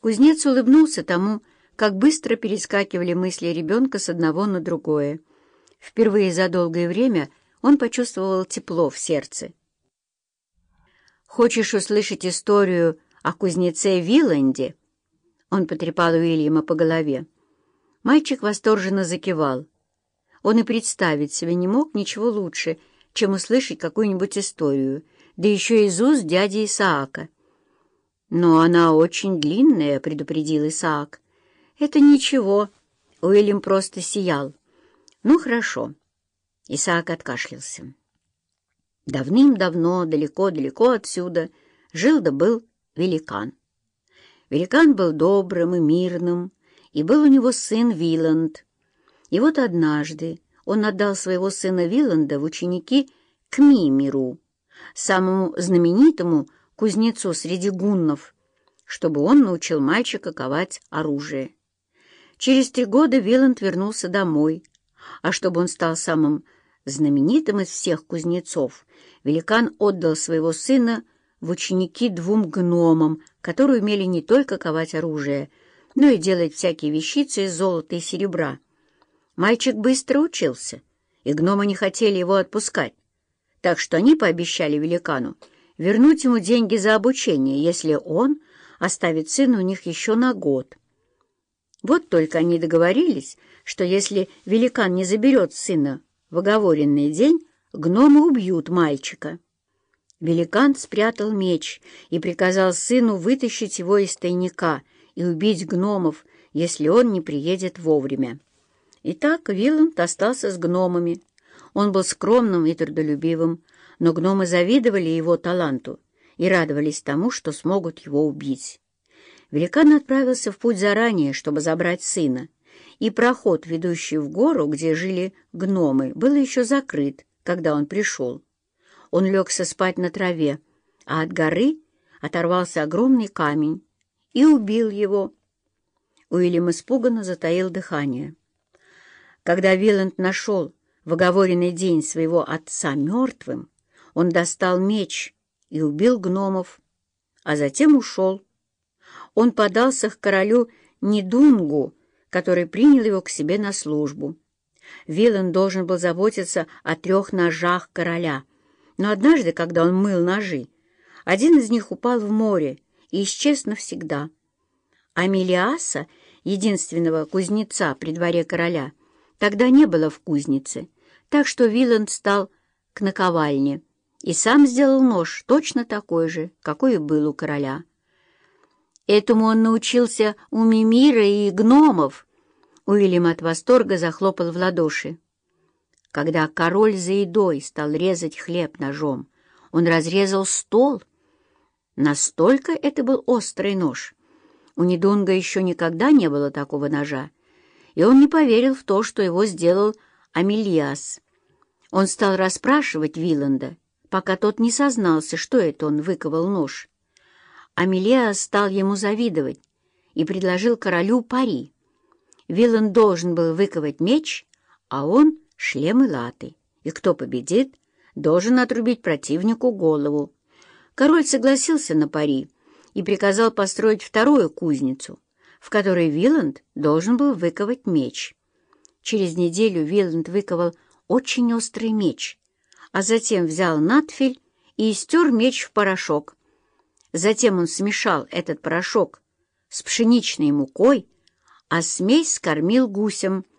Кузнец улыбнулся тому, как быстро перескакивали мысли ребенка с одного на другое. Впервые за долгое время он почувствовал тепло в сердце. «Хочешь услышать историю о кузнеце Виланде?» Он потрепал Уильяма по голове. Мальчик восторженно закивал. Он и представить себе не мог ничего лучше, чем услышать какую-нибудь историю, да еще из уст дяди Исаака. «Но она очень длинная», — предупредил Исаак. «Это ничего», — Уильям просто сиял. «Ну, хорошо». Исаак откашлялся. Давным-давно, далеко-далеко отсюда, жил да был великан. Великан был добрым и мирным, и был у него сын Виланд. И вот однажды он отдал своего сына Виланда в ученики к Мимиру, самому знаменитому кузнецу среди гуннов, чтобы он научил мальчика ковать оружие. Через три года Виланд вернулся домой, а чтобы он стал самым знаменитым из всех кузнецов, великан отдал своего сына в ученики двум гномам, которые умели не только ковать оружие, но и делать всякие вещицы из золота и серебра. Мальчик быстро учился, и гномы не хотели его отпускать, так что они пообещали великану вернуть ему деньги за обучение, если он оставит сына у них еще на год. Вот только они договорились, что если великан не заберет сына в оговоренный день, гномы убьют мальчика. Великан спрятал меч и приказал сыну вытащить его из тайника и убить гномов, если он не приедет вовремя. Итак, Виланд остался с гномами. Он был скромным и трудолюбивым, но гномы завидовали его таланту и радовались тому, что смогут его убить. Великан отправился в путь заранее, чтобы забрать сына, и проход, ведущий в гору, где жили гномы, был еще закрыт, когда он пришел. Он легся спать на траве, а от горы оторвался огромный камень и убил его. Уильям испуганно затаил дыхание. Когда Виланд нашел в оговоренный день своего отца мертвым, он достал меч и убил гномов, а затем ушел. Он подался к королю Нидунгу, который принял его к себе на службу. Вилан должен был заботиться о трех ножах короля, но однажды, когда он мыл ножи, один из них упал в море и исчез навсегда. А Мелиаса, единственного кузнеца при дворе короля, тогда не было в кузнице, так что Виланд стал к наковальне и сам сделал нож точно такой же, какой и был у короля. Этому он научился у Мимира и гномов. Уильям от восторга захлопал в ладоши. Когда король за едой стал резать хлеб ножом, он разрезал стол. Настолько это был острый нож. У Недунга еще никогда не было такого ножа, и он не поверил в то, что его сделал Амельяс. Он стал расспрашивать Виланда, пока тот не сознался, что это он выковал нож. Амелиас стал ему завидовать и предложил королю пари. Виланд должен был выковать меч, а он — шлем и латы, и кто победит, должен отрубить противнику голову. Король согласился на пари и приказал построить вторую кузницу, в которой Виланд должен был выковать меч. Через неделю Виланд выковал очень острый меч, а затем взял надфиль и истер меч в порошок. Затем он смешал этот порошок с пшеничной мукой, а смесь скормил гусям —